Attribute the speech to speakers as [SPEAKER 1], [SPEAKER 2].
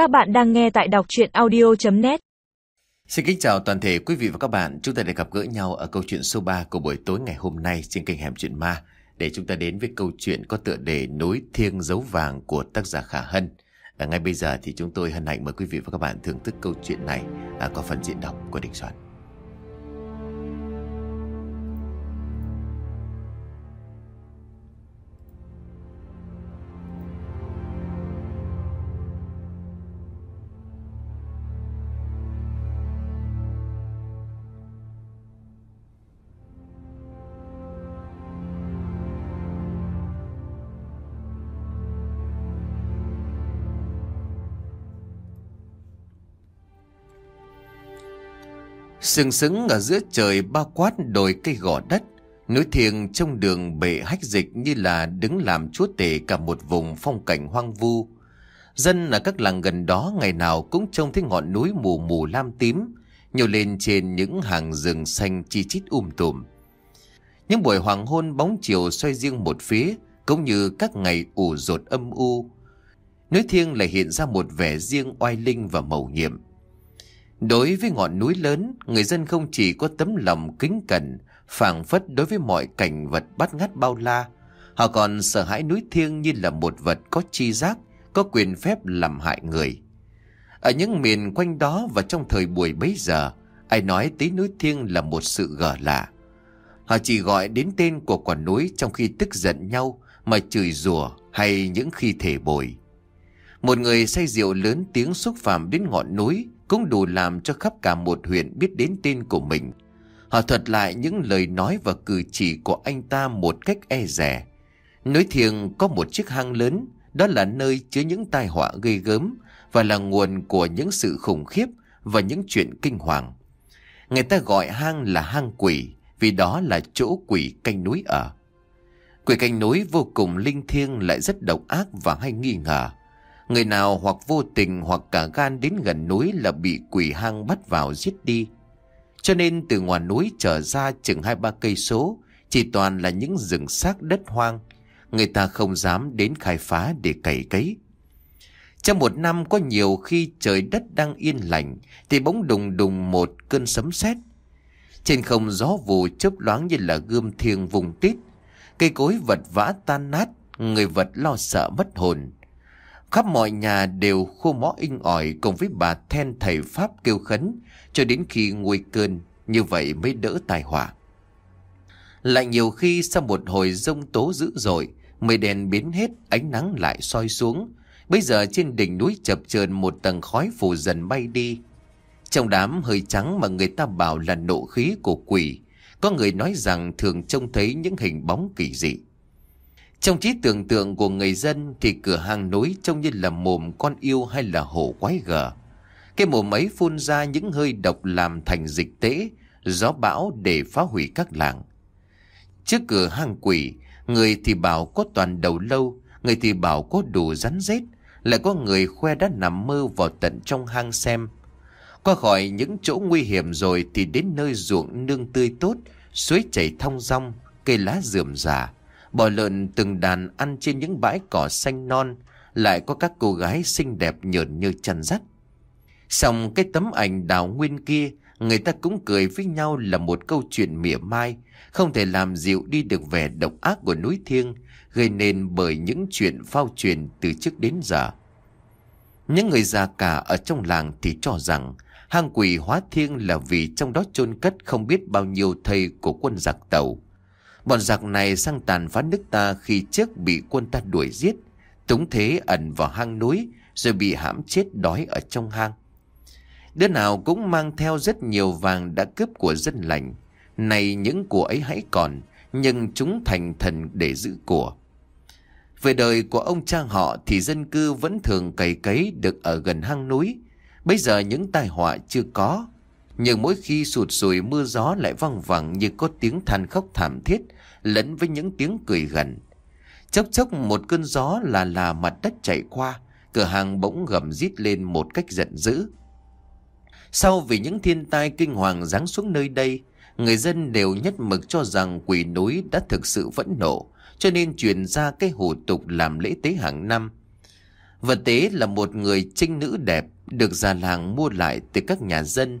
[SPEAKER 1] Các bạn đang nghe tại đọc chuyện audio.net
[SPEAKER 2] Xin kính chào toàn thể quý vị và các bạn. Chúng ta đã gặp gỡ nhau ở câu chuyện số 3 của buổi tối ngày hôm nay trên kênh Hẻm Chuyện Ma để chúng ta đến với câu chuyện có tựa đề nối Thiêng Dấu Vàng của tác giả Khả Hân. À, ngay bây giờ thì chúng tôi hân hạnh mời quý vị và các bạn thưởng thức câu chuyện này à, có phần diễn đọc của Đình Soạn. Sừng sững ở giữa trời bao quát đồi cây gò đất Núi thiêng trong đường bể hách dịch như là đứng làm chúa tể cả một vùng phong cảnh hoang vu. Dân ở các làng gần đó ngày nào cũng trông thấy ngọn núi mù mù lam tím, nhô lên trên những hàng rừng xanh chi chít um tùm. Những buổi hoàng hôn bóng chiều xoay riêng một phía, cũng như các ngày ủ rột âm u. Núi thiêng lại hiện ra một vẻ riêng oai linh và màu nhiệm. Đối với ngọn núi lớn, người dân không chỉ có tấm lòng kính cẩn, phảng phất đối với mọi cảnh vật bắt ngát bao la. Họ còn sợ hãi núi thiêng như là một vật có chi giác, có quyền phép làm hại người. Ở những miền quanh đó và trong thời buổi bấy giờ, ai nói tí núi thiêng là một sự gở lạ. Họ chỉ gọi đến tên của quả núi trong khi tức giận nhau mà chửi rủa hay những khi thể bồi. Một người say rượu lớn tiếng xúc phạm đến ngọn núi cũng đủ làm cho khắp cả một huyện biết đến tên của mình. Họ thuật lại những lời nói và cử chỉ của anh ta một cách e rẻ. Núi thiêng có một chiếc hang lớn, đó là nơi chứa những tai họa gây gớm và là nguồn của những sự khủng khiếp và những chuyện kinh hoàng. Người ta gọi hang là hang quỷ vì đó là chỗ quỷ canh núi ở. Quỷ canh núi vô cùng linh thiêng lại rất độc ác và hay nghi ngờ. Người nào hoặc vô tình hoặc cả gan đến gần núi là bị quỷ hang bắt vào giết đi. Cho nên từ ngoài núi trở ra chừng hai ba cây số, chỉ toàn là những rừng xác đất hoang. Người ta không dám đến khai phá để cày cấy. Trong một năm có nhiều khi trời đất đang yên lành thì bỗng đùng đùng một cơn sấm sét. Trên không gió vù chớp loáng như là gươm thiêng vùng tít. Cây cối vật vã tan nát, người vật lo sợ mất hồn. Khắp mọi nhà đều khô mó inh ỏi cùng với bà then thầy Pháp kêu khấn cho đến khi nguôi cơn, như vậy mới đỡ tai họa. Lại nhiều khi sau một hồi rông tố dữ dội, mây đèn biến hết, ánh nắng lại soi xuống. Bây giờ trên đỉnh núi chập chờn một tầng khói phủ dần bay đi. Trong đám hơi trắng mà người ta bảo là nộ khí của quỷ, có người nói rằng thường trông thấy những hình bóng kỳ dị. Trong trí tưởng tượng của người dân thì cửa hàng nối trông như là mồm con yêu hay là hổ quái gở. Cái mồm ấy phun ra những hơi độc làm thành dịch tễ, gió bão để phá hủy các làng. Trước cửa hang quỷ, người thì bảo có toàn đầu lâu, người thì bảo có đủ rắn rết, lại có người khoe đã nằm mơ vào tận trong hang xem. Qua khỏi những chỗ nguy hiểm rồi thì đến nơi ruộng nương tươi tốt, suối chảy thong rong, cây lá rườm rà Bò lợn từng đàn ăn trên những bãi cỏ xanh non, Lại có các cô gái xinh đẹp nhợn như chăn dắt Xong cái tấm ảnh đào nguyên kia, Người ta cũng cười với nhau là một câu chuyện mỉa mai, Không thể làm dịu đi được vẻ độc ác của núi thiêng, Gây nên bởi những chuyện phao truyền từ trước đến giờ. Những người già cả ở trong làng thì cho rằng, Hang quỷ hóa thiêng là vì trong đó chôn cất không biết bao nhiêu thầy của quân giặc tàu. Bọn giặc này sang tàn phá nước ta khi trước bị quân ta đuổi giết, túng thế ẩn vào hang núi rồi bị hãm chết đói ở trong hang. Đứa nào cũng mang theo rất nhiều vàng đã cướp của dân lành. Này những của ấy hãy còn, nhưng chúng thành thần để giữ của. Về đời của ông cha họ thì dân cư vẫn thường cày cấy được ở gần hang núi. Bây giờ những tai họa chưa có, nhưng mỗi khi sụt sùi mưa gió lại văng vẳng như có tiếng than khóc thảm thiết lẫn với những tiếng cười gần. Chốc chốc một cơn gió là là mặt đất chạy qua, cửa hàng bỗng gầm rít lên một cách giận dữ. Sau vì những thiên tai kinh hoàng giáng xuống nơi đây, người dân đều nhất mực cho rằng quỷ núi đã thực sự vẫn nộ, cho nên truyền ra cái hủ tục làm lễ tế hàng năm. Vật tế là một người trinh nữ đẹp được già làng mua lại từ các nhà dân.